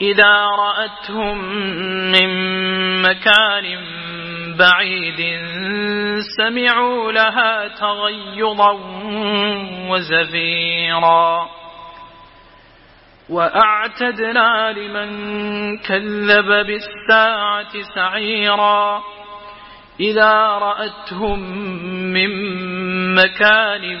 إذا رأتهم من مكان بعيد سمعوا لها تغيظا وزفيرا. وأعتدنا لمن كذب بالساعة سعيرا. إذا رأتهم من مكان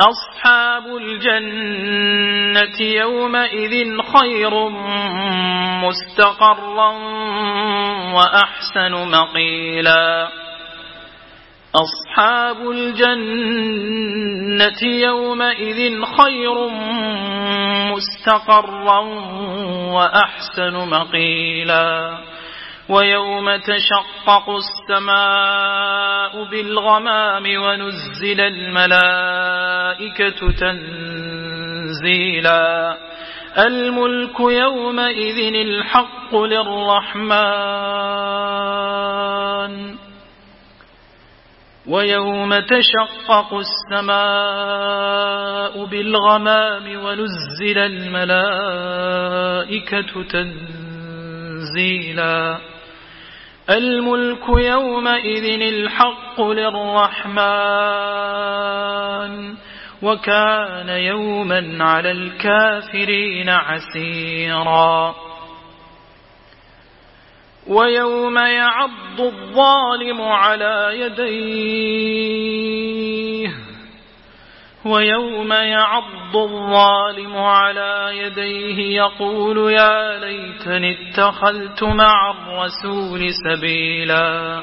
أصحاب الجنة يومئذ خير مستقرا وأحسن مقيلا. أصحاب الجنة يومئذ خير مستقرا وأحسن مقيلا. ويوم تشقق السماء بالغمام ونزل الملائكة تنزيلا. الملك يومئذ الحق للرحمن. ويوم تشقق السماء بالغمام ونزل الملائكة تنزيلا. الملك يومئذ الحق للرحمن. وكان يوما على الكافرين عسيرا. ويوم يعض الظالم على يديه. ويوم يعض الظالم على يديه يقول يا ليتني اتخذت مع الرسول سبيلا.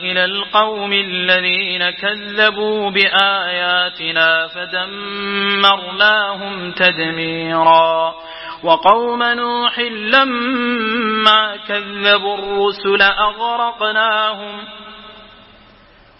إلى القوم الذين كذبوا بآياتنا فدمرناهم تدميرا. وقوم نوح لما كذبوا الرسل أغرقناهم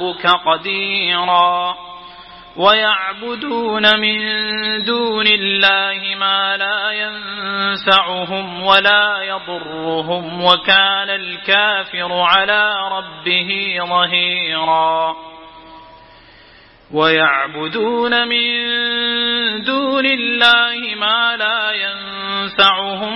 ربك قديرا ويعبدون من دون الله ما لا ينفعهم ولا يضرهم وكان الكافر على ربه ظهيرا ويعبدون من دون الله ما لا ينفعهم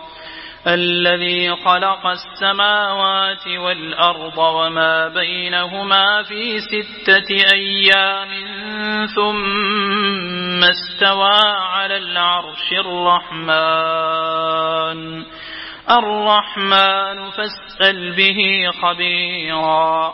الذي خلق السماوات والأرض وما بينهما في ستة أيام ثم استوى على العرش الرحمن. الرحمن فاسأل به خبيرا.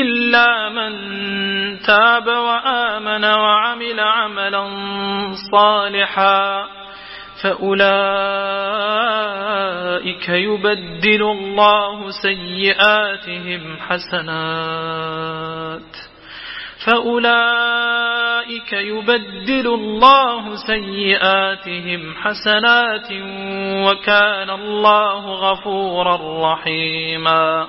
إلا من تاب وآمن وعمل عملا صالحا فأولئك يبدل الله سيئاتهم حسنات فأولئك يبدل الله سيئاتهم حسنات وكان الله غفورا رحيما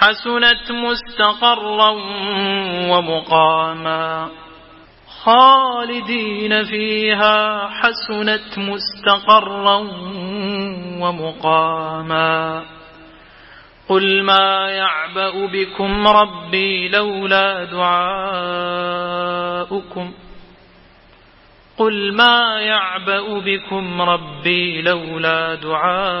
حسنت مستقرا ومقاما. خالدين فيها حسنت مستقرا ومقاما. قل ما يعبأ بكم ربي لولا دعاؤكم. قل ما يعبأ بكم ربي لولا دعاؤكم.